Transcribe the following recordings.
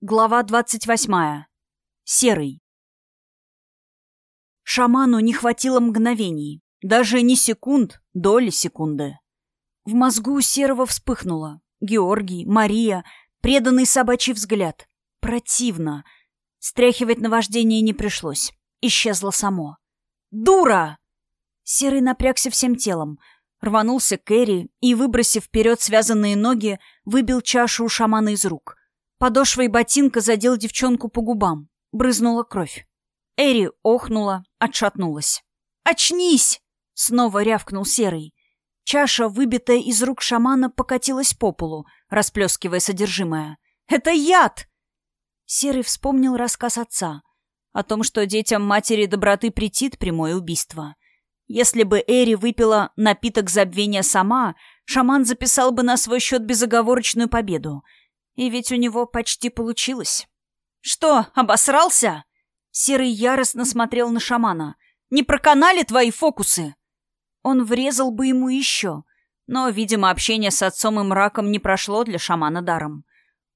Глава двадцать восьмая. Серый. Шаману не хватило мгновений. Даже не секунд, доли секунды. В мозгу Серого вспыхнуло. Георгий, Мария, преданный собачий взгляд. Противно. Стряхивать наваждение не пришлось. Исчезло само. «Дура!» Серый напрягся всем телом. Рванулся к и, выбросив вперед связанные ноги, выбил чашу у шамана из рук. Подошвой ботинка задел девчонку по губам. Брызнула кровь. Эри охнула, отшатнулась. «Очнись!» — снова рявкнул Серый. Чаша, выбитая из рук шамана, покатилась по полу, расплескивая содержимое. «Это яд!» Серый вспомнил рассказ отца о том, что детям матери доброты претит прямое убийство. Если бы Эри выпила напиток забвения сама, шаман записал бы на свой счет безоговорочную победу — и ведь у него почти получилось. «Что, обосрался?» Серый яростно смотрел на шамана. «Не проканали твои фокусы?» Он врезал бы ему еще, но, видимо, общение с отцом и мраком не прошло для шамана даром.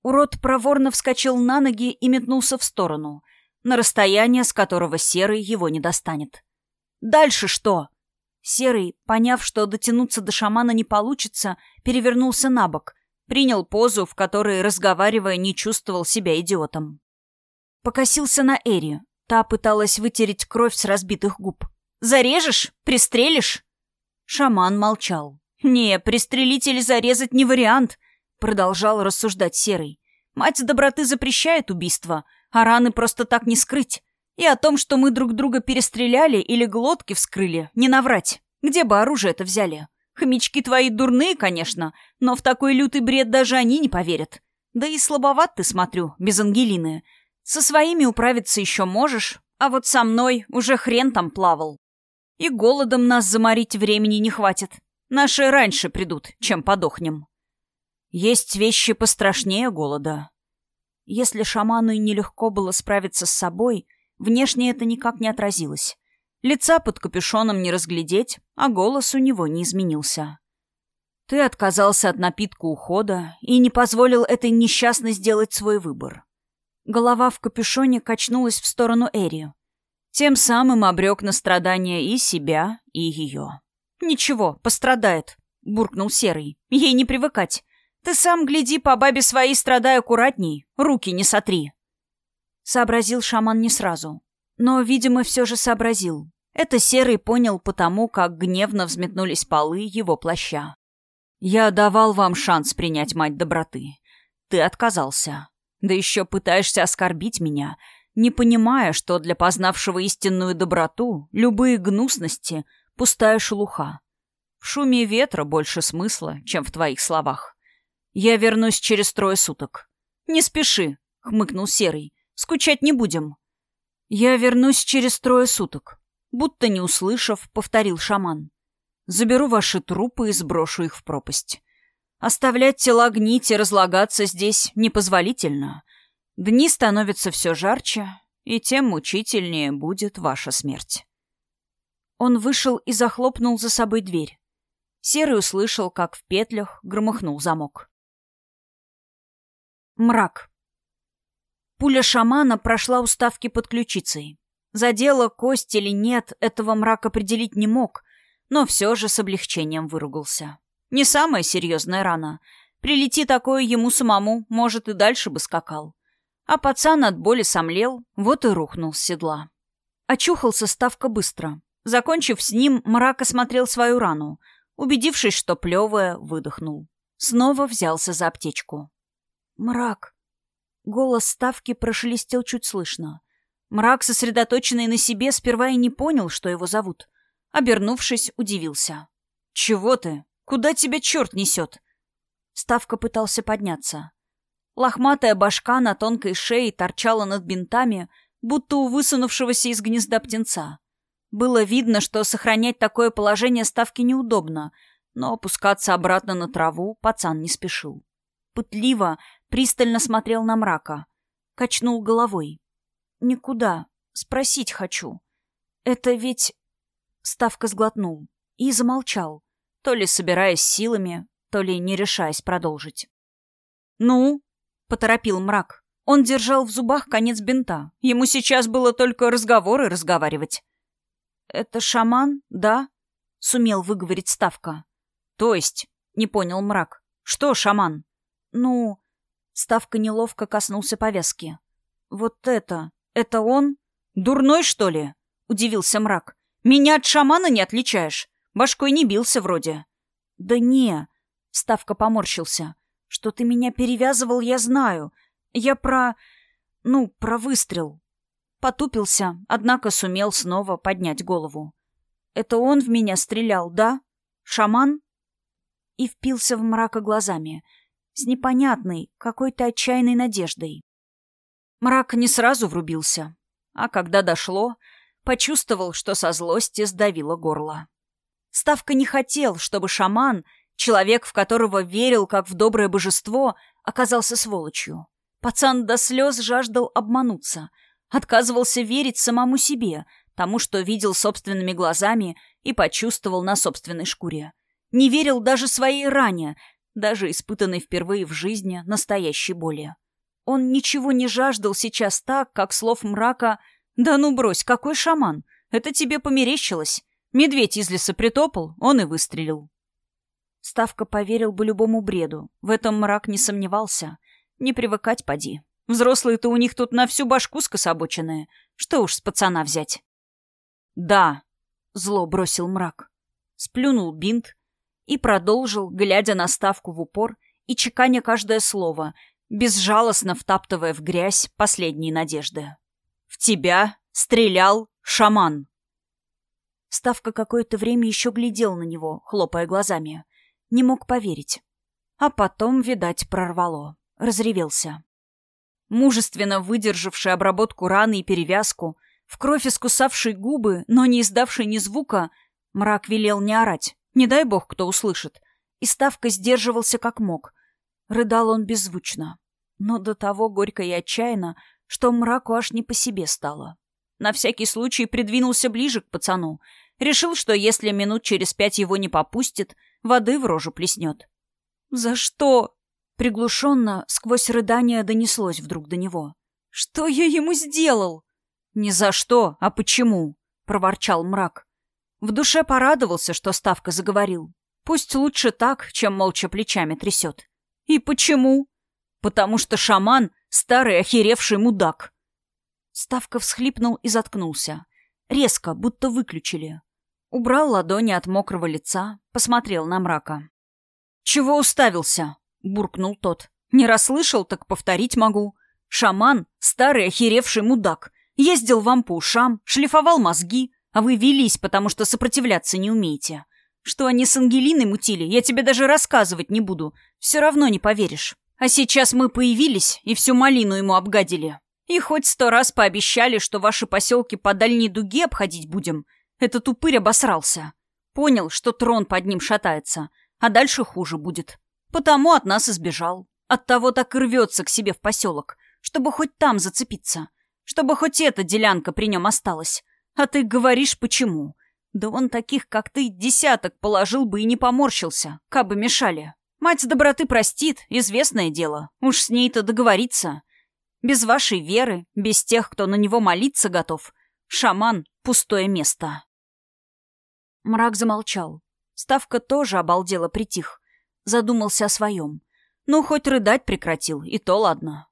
Урод проворно вскочил на ноги и метнулся в сторону, на расстояние, с которого Серый его не достанет. «Дальше что?» Серый, поняв, что дотянуться до шамана не получится, перевернулся на бок, Принял позу, в которой, разговаривая, не чувствовал себя идиотом. Покосился на Эри. Та пыталась вытереть кровь с разбитых губ. «Зарежешь? Пристрелишь?» Шаман молчал. «Не, пристрелить или зарезать не вариант», — продолжал рассуждать Серый. «Мать доброты запрещает убийство, а раны просто так не скрыть. И о том, что мы друг друга перестреляли или глотки вскрыли, не наврать. Где бы оружие это взяли? Хомячки твои дурные, конечно, но в такой лютый бред даже они не поверят. Да и слабоват ты, смотрю, без Ангелины. Со своими управиться еще можешь, а вот со мной уже хрен там плавал. И голодом нас заморить времени не хватит. Наши раньше придут, чем подохнем. Есть вещи пострашнее голода. Если шаману и нелегко было справиться с собой, внешне это никак не отразилось. Лица под капюшоном не разглядеть, а голос у него не изменился. Ты отказался от напитка ухода и не позволил этой несчастной сделать свой выбор. Голова в капюшоне качнулась в сторону Эри. Тем самым обрек на страдания и себя, и ее. «Ничего, пострадает», — буркнул Серый. «Ей не привыкать. Ты сам гляди по бабе своей, страдай аккуратней, руки не сотри». Сообразил шаман не сразу. Но, видимо, все же сообразил. Это Серый понял потому, как гневно взметнулись полы его плаща. «Я давал вам шанс принять мать доброты. Ты отказался. Да еще пытаешься оскорбить меня, не понимая, что для познавшего истинную доброту любые гнусности — пустая шелуха. В шуме ветра больше смысла, чем в твоих словах. Я вернусь через трое суток. Не спеши, — хмыкнул Серый. Скучать не будем. Я вернусь через трое суток. Будто не услышав, повторил шаман. «Заберу ваши трупы и сброшу их в пропасть. Оставлять тела гнить и разлагаться здесь непозволительно. Дни становятся все жарче, и тем мучительнее будет ваша смерть». Он вышел и захлопнул за собой дверь. Серый услышал, как в петлях громыхнул замок. Мрак. Пуля шамана прошла у ставки под ключицей. Задела кость или нет, этого мрак определить не мог, но все же с облегчением выругался. Не самая серьезная рана. Прилети такое ему самому, может, и дальше бы скакал. А пацан от боли сомлел, вот и рухнул с седла. Очухался Ставка быстро. Закончив с ним, мрак осмотрел свою рану. Убедившись, что плевая, выдохнул. Снова взялся за аптечку. «Мрак!» Голос Ставки прошелестел чуть слышно. Мрак, сосредоточенный на себе, сперва и не понял, что его зовут. Обернувшись, удивился. «Чего ты? Куда тебя черт несет?» Ставка пытался подняться. Лохматая башка на тонкой шее торчала над бинтами, будто у высунувшегося из гнезда птенца. Было видно, что сохранять такое положение ставки неудобно, но опускаться обратно на траву пацан не спешил. Пытливо, пристально смотрел на мрака. Качнул головой. «Никуда. Спросить хочу. Это ведь...» Ставка сглотнул и замолчал, то ли собираясь силами, то ли не решаясь продолжить. «Ну?» — поторопил мрак. Он держал в зубах конец бинта. Ему сейчас было только разговоры разговаривать. «Это шаман, да?» — сумел выговорить Ставка. «То есть?» — не понял мрак. «Что шаман?» «Ну...» — Ставка неловко коснулся повязки. «Вот это... это он? Дурной, что ли?» — удивился мрак. «Меня от шамана не отличаешь? Башкой не бился вроде». «Да не...» — Ставка поморщился. «Что ты меня перевязывал, я знаю. Я про... ну, про выстрел. Потупился, однако сумел снова поднять голову. Это он в меня стрелял, да? Шаман? И впился в мрака глазами, с непонятной, какой-то отчаянной надеждой. Мрак не сразу врубился, а когда дошло, почувствовал, что со злости сдавило горло. Ставка не хотел, чтобы шаман, человек, в которого верил как в доброе божество, оказался сволочью. Пацан до слез жаждал обмануться, отказывался верить самому себе, тому, что видел собственными глазами и почувствовал на собственной шкуре. Не верил даже своей ране, даже испытанной впервые в жизни настоящей боли. Он ничего не жаждал сейчас так, как слов мрака «Да ну брось, какой шаман! Это тебе померещилось!» Медведь из леса притопал, он и выстрелил. Ставка поверил бы любому бреду. В этом мрак не сомневался. Не привыкать поди. Взрослые-то у них тут на всю башку скособоченные. Что уж с пацана взять. «Да», — зло бросил мрак. Сплюнул бинт и продолжил, глядя на ставку в упор и чеканя каждое слово, безжалостно втаптывая в грязь последние надежды. «В тебя стрелял шаман!» Ставка какое-то время еще глядел на него, хлопая глазами. Не мог поверить. А потом, видать, прорвало разревелся. Мужественно выдержавший обработку раны и перевязку, в кровь искусавший губы, но не издавший ни звука, мрак велел не орать, не дай бог кто услышит, и Ставка сдерживался как мог. Рыдал он беззвучно, но до того горько и отчаянно, что мраку аж не по себе стало. На всякий случай придвинулся ближе к пацану, решил, что если минут через пять его не попустит, воды в рожу плеснет. «За что?» Приглушенно, сквозь рыдания донеслось вдруг до него. «Что я ему сделал?» «Ни за что, а почему?» — проворчал мрак. В душе порадовался, что Ставка заговорил. Пусть лучше так, чем молча плечами трясет. «И почему?» «Потому что шаман — старый охеревший мудак». Ставка всхлипнул и заткнулся. Резко, будто выключили. Убрал ладони от мокрого лица, посмотрел на мрака. «Чего уставился?» — буркнул тот. «Не расслышал, так повторить могу. Шаман — старый охеревший мудак. Ездил вам по ушам, шлифовал мозги, а вы велись, потому что сопротивляться не умеете. Что они с Ангелиной мутили, я тебе даже рассказывать не буду. Все равно не поверишь. А сейчас мы появились и всю малину ему обгадили. И хоть сто раз пообещали, что ваши поселки по дальней дуге обходить будем, этот упырь обосрался. Понял, что трон под ним шатается, а дальше хуже будет. Потому от нас избежал. Оттого так и рвется к себе в поселок, чтобы хоть там зацепиться. Чтобы хоть эта делянка при нем осталась. А ты говоришь, почему? Да он таких, как ты, десяток положил бы и не поморщился, кабы мешали. Мать доброты простит, известное дело. Уж с ней-то договориться. Без вашей веры, без тех, кто на него молиться готов. Шаман — пустое место. Мрак замолчал. Ставка тоже обалдела притих задумался о своем. Ну, хоть рыдать прекратил, и то ладно.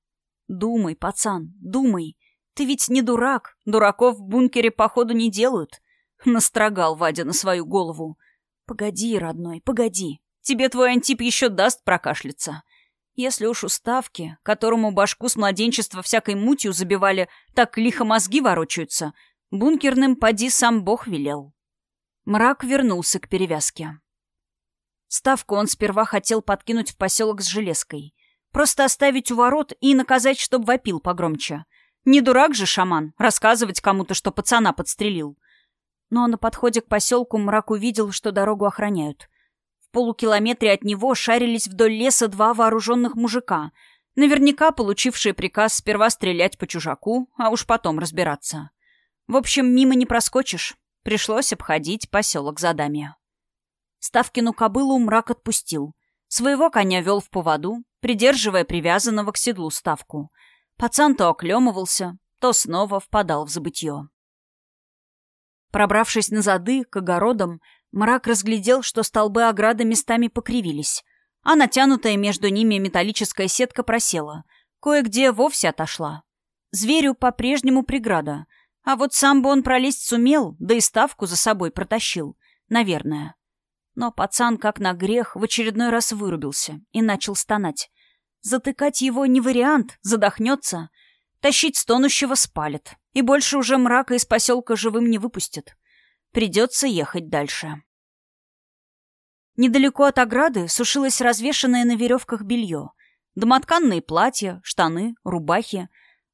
Думай, пацан, думай. Ты ведь не дурак. Дураков в бункере, походу, не делают. Настрогал Вадя на свою голову. Погоди, родной, погоди. Тебе твой антип еще даст прокашляться. Если уж уставки, которому башку с младенчества всякой мутью забивали, так лихо мозги ворочаются, бункерным поди сам бог велел. Мрак вернулся к перевязке. Ставку он сперва хотел подкинуть в поселок с железкой. Просто оставить у ворот и наказать, чтоб вопил погромче. Не дурак же шаман рассказывать кому-то, что пацана подстрелил. Но на подходе к поселку мрак увидел, что дорогу охраняют. Полукилометре от него шарились вдоль леса два вооруженных мужика, наверняка получившие приказ сперва стрелять по чужаку, а уж потом разбираться. В общем, мимо не проскочишь. Пришлось обходить поселок Задамия. Ставкину кобылу мрак отпустил. Своего коня вел в поводу, придерживая привязанного к седлу ставку. Пацан то оклемывался, то снова впадал в забытье. Пробравшись на зады, к огородам, мрак разглядел, что столбы ограды местами покривились, а натянутая между ними металлическая сетка просела, кое-где вовсе отошла. Зверю по-прежнему преграда, а вот сам бы он пролезть сумел, да и ставку за собой протащил, наверное. Но пацан, как на грех, в очередной раз вырубился и начал стонать. Затыкать его не вариант, задохнется. Тащить стонущего спалит. И больше уже мрака из поселка живым не выпустят. Придется ехать дальше. Недалеко от ограды сушилось развешанное на веревках белье. Домотканные платья, штаны, рубахи.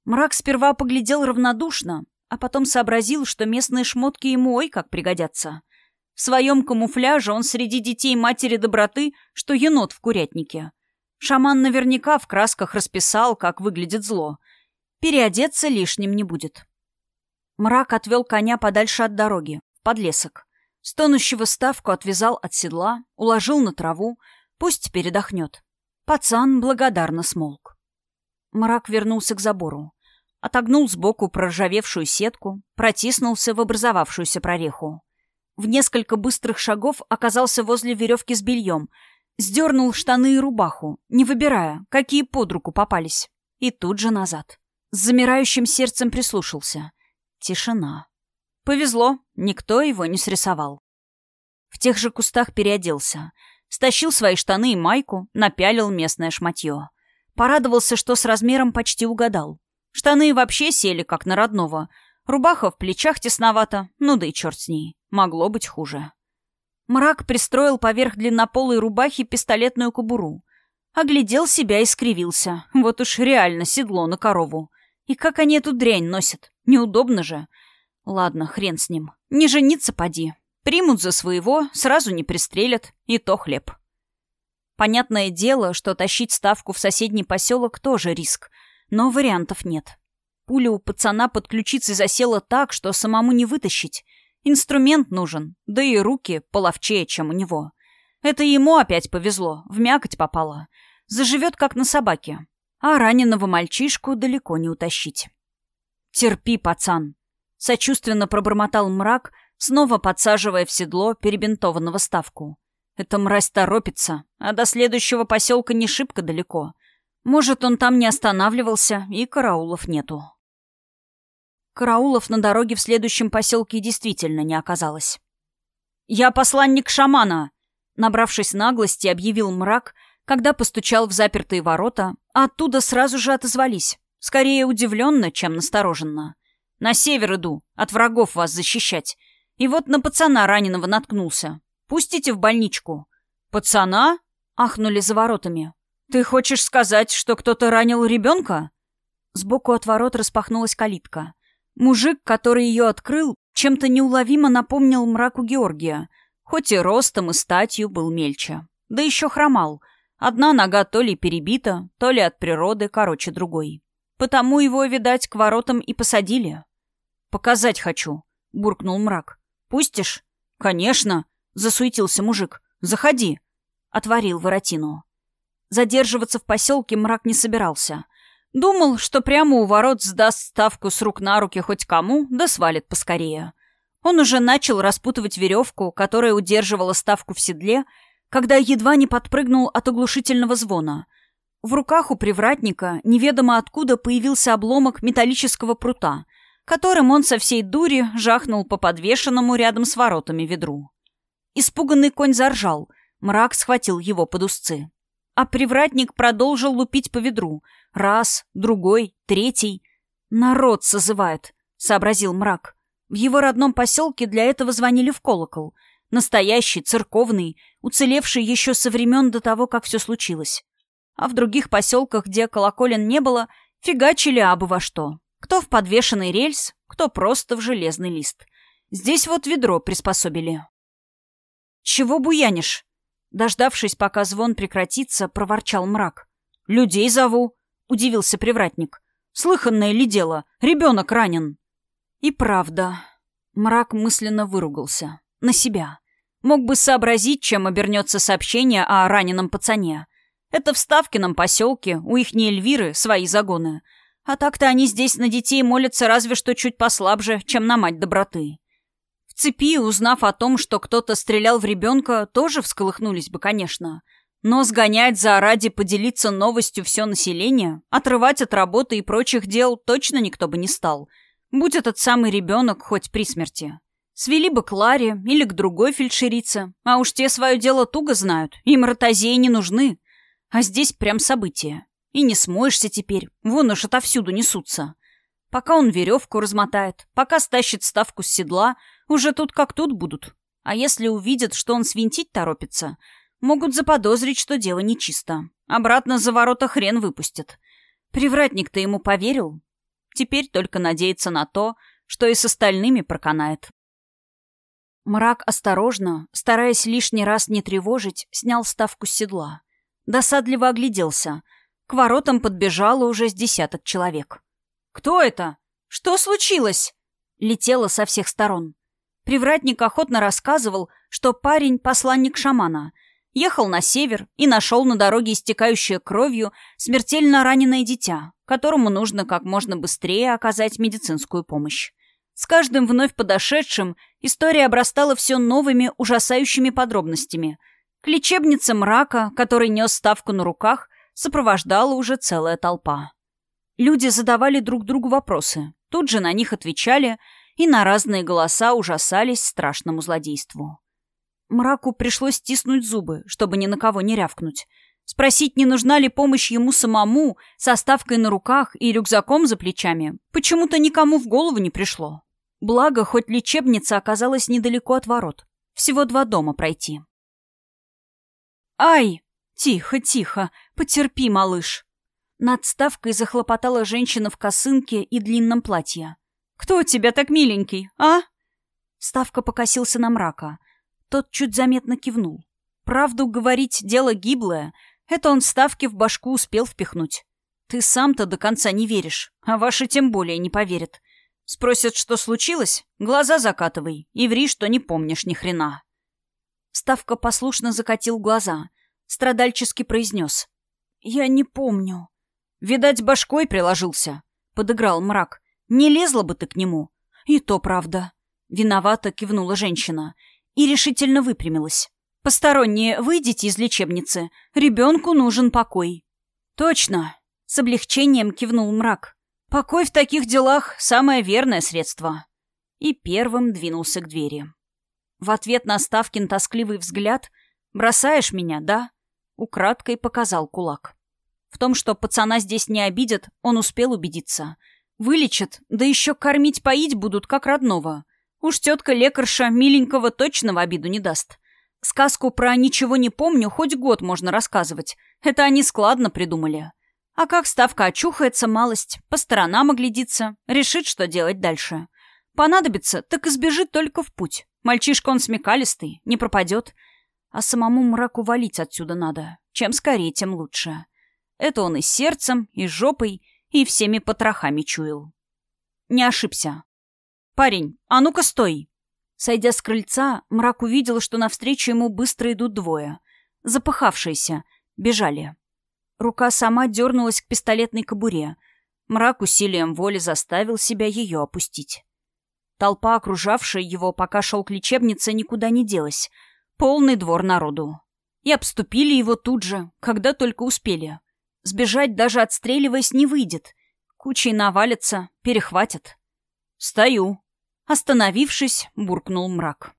Мрак сперва поглядел равнодушно, а потом сообразил, что местные шмотки ему ой как пригодятся. В своем камуфляже он среди детей матери доброты, что енот в курятнике. Шаман наверняка в красках расписал, как выглядит зло. Переодеться лишним не будет. Мрак отвел коня подальше от дороги, подлесок. Стонущего ставку отвязал от седла, уложил на траву, пусть передохнет. Пацан благодарно смолк. Мрак вернулся к забору. Отогнул сбоку проржавевшую сетку, протиснулся в образовавшуюся прореху. В несколько быстрых шагов оказался возле веревки с бельем — Сдернул штаны и рубаху, не выбирая, какие под руку попались. И тут же назад. С замирающим сердцем прислушался. Тишина. Повезло, никто его не срисовал. В тех же кустах переоделся. Стащил свои штаны и майку, напялил местное шматье. Порадовался, что с размером почти угадал. Штаны вообще сели, как на родного. Рубаха в плечах тесновато, ну да и черт с ней. Могло быть хуже. Мрак пристроил поверх длиннополой рубахи пистолетную кобуру. Оглядел себя и скривился. Вот уж реально седло на корову. И как они эту дрянь носят? Неудобно же. Ладно, хрен с ним. Не жениться поди. Примут за своего, сразу не пристрелят. И то хлеб. Понятное дело, что тащить ставку в соседний поселок тоже риск. Но вариантов нет. Пуля у пацана под ключицей засела так, что самому не вытащить. Инструмент нужен, да и руки половчее, чем у него. Это ему опять повезло, в мякоть попало. Заживет, как на собаке. А раненого мальчишку далеко не утащить. «Терпи, пацан!» — сочувственно пробормотал мрак, снова подсаживая в седло перебинтованного ставку. «Эта мразь торопится, а до следующего поселка не шибко далеко. Может, он там не останавливался, и караулов нету». Караулов на дороге в следующем поселке действительно не оказалось. «Я посланник шамана!» Набравшись наглости, объявил мрак, когда постучал в запертые ворота, а оттуда сразу же отозвались. Скорее удивленно, чем настороженно. «На север иду, от врагов вас защищать. И вот на пацана раненого наткнулся. Пустите в больничку». «Пацана?» — ахнули за воротами. «Ты хочешь сказать, что кто-то ранил ребенка?» Сбоку от ворот распахнулась калитка. Мужик, который ее открыл, чем-то неуловимо напомнил мраку Георгия, хоть и ростом и статью был мельче. Да еще хромал. Одна нога то ли перебита, то ли от природы короче другой. Потому его, видать, к воротам и посадили. «Показать хочу», — буркнул мрак. «Пустишь?» «Конечно», — засуетился мужик. «Заходи», — отворил воротину. Задерживаться в поселке мрак не собирался — Думал, что прямо у ворот сдаст ставку с рук на руки хоть кому, да свалит поскорее. Он уже начал распутывать веревку, которая удерживала ставку в седле, когда едва не подпрыгнул от оглушительного звона. В руках у привратника неведомо откуда появился обломок металлического прута, которым он со всей дури жахнул по подвешенному рядом с воротами ведру. Испуганный конь заржал, мрак схватил его под узцы. А привратник продолжил лупить по ведру — Раз, другой, третий. Народ созывает, сообразил мрак. В его родном поселке для этого звонили в колокол. Настоящий, церковный, уцелевший еще со времен до того, как все случилось. А в других поселках, где колоколен не было, фигачили абы во что. Кто в подвешенный рельс, кто просто в железный лист. Здесь вот ведро приспособили. «Чего буянишь?» Дождавшись, пока звон прекратится, проворчал мрак. «Людей зову», — удивился привратник. «Слыханное ли дело? Ребенок ранен». И правда. Мрак мысленно выругался. На себя. Мог бы сообразить, чем обернется сообщение о раненом пацане. Это в Ставкином поселке, у ихней Эльвиры свои загоны. А так-то они здесь на детей молятся разве что чуть послабже, чем на мать доброты. В цепи, узнав о том, что кто-то стрелял в ребенка, тоже всколыхнулись бы, конечно. Но сгонять за ради поделиться новостью все население, отрывать от работы и прочих дел точно никто бы не стал. Будь этот самый ребенок хоть при смерти. Свели бы к Ларе или к другой фельдшерице, а уж те свое дело туго знают, им ротозеи не нужны. А здесь прям событие. И не смоешься теперь, вон уж отовсюду несутся. Пока он веревку размотает, пока стащит ставку с седла, уже тут как тут будут. А если увидят, что он свинтить торопится, могут заподозрить, что дело нечисто. Обратно за ворота хрен выпустят. Привратник-то ему поверил. Теперь только надеяться на то, что и с остальными проканает. Мрак осторожно, стараясь лишний раз не тревожить, снял ставку с седла. Досадливо огляделся. К воротам подбежало уже с десяток человек. «Кто это? Что случилось?» Летело со всех сторон. Привратник охотно рассказывал, что парень — посланник шамана. Ехал на север и нашел на дороге истекающее кровью смертельно раненое дитя, которому нужно как можно быстрее оказать медицинскую помощь. С каждым вновь подошедшим история обрастала все новыми ужасающими подробностями — к лечебнице мрака, который нес ставку на руках, сопровождала уже целая толпа. Люди задавали друг другу вопросы, тут же на них отвечали и на разные голоса ужасались страшному злодейству. Мраку пришлось стиснуть зубы, чтобы ни на кого не рявкнуть. Спросить, не нужна ли помощь ему самому, со ставкой на руках и рюкзаком за плечами, почему-то никому в голову не пришло. Благо, хоть лечебница оказалась недалеко от ворот. Всего два дома пройти. «Ай! Тихо, тихо! Потерпи, малыш!» Над ставкой захлопотала женщина в косынке и длинном платье. «Кто тебя так миленький, а?» Ставка покосился на мрака. Тот чуть заметно кивнул. Правду говорить дело гиблое. Это он ставки в башку успел впихнуть. Ты сам-то до конца не веришь, а ваши тем более не поверят. Спросят, что случилось? Глаза закатывай и ври, что не помнишь ни хрена. Ставка послушно закатил глаза. Страдальчески произнес. «Я не помню». «Видать, башкой приложился», — подыграл мрак. «Не лезла бы ты к нему». «И то правда». Виновато кивнула женщина и решительно выпрямилась. «Посторонние, выйдите из лечебницы. Ребенку нужен покой». «Точно», — с облегчением кивнул мрак. «Покой в таких делах — самое верное средство». И первым двинулся к двери. В ответ на Ставкин тоскливый взгляд «Бросаешь меня, да?» Украдкой показал кулак. В том, что пацана здесь не обидят, он успел убедиться. Вылечат, да еще кормить-поить будут, как родного. Уж тетка-лекарша миленького точно в обиду не даст. Сказку про «ничего не помню» хоть год можно рассказывать. Это они складно придумали. А как Ставка очухается малость, по сторонам оглядится, решит, что делать дальше. Понадобится, так и сбежит только в путь. Мальчишка он смекалистый, не пропадет. А самому мраку валить отсюда надо. Чем скорее, тем лучше. Это он и сердцем, и жопой, и всеми потрохами чуял. Не ошибся. «Парень, а ну-ка стой!» Сойдя с крыльца, мрак увидел, что навстречу ему быстро идут двое. Запыхавшиеся. Бежали. Рука сама дернулась к пистолетной кобуре. Мрак усилием воли заставил себя ее опустить. Толпа, окружавшая его, пока шел к лечебнице, никуда не делась. Полный двор народу. И обступили его тут же, когда только успели. Сбежать, даже отстреливаясь, не выйдет. Кучей навалятся, перехватят. «Стою!» Остановившись, буркнул мрак.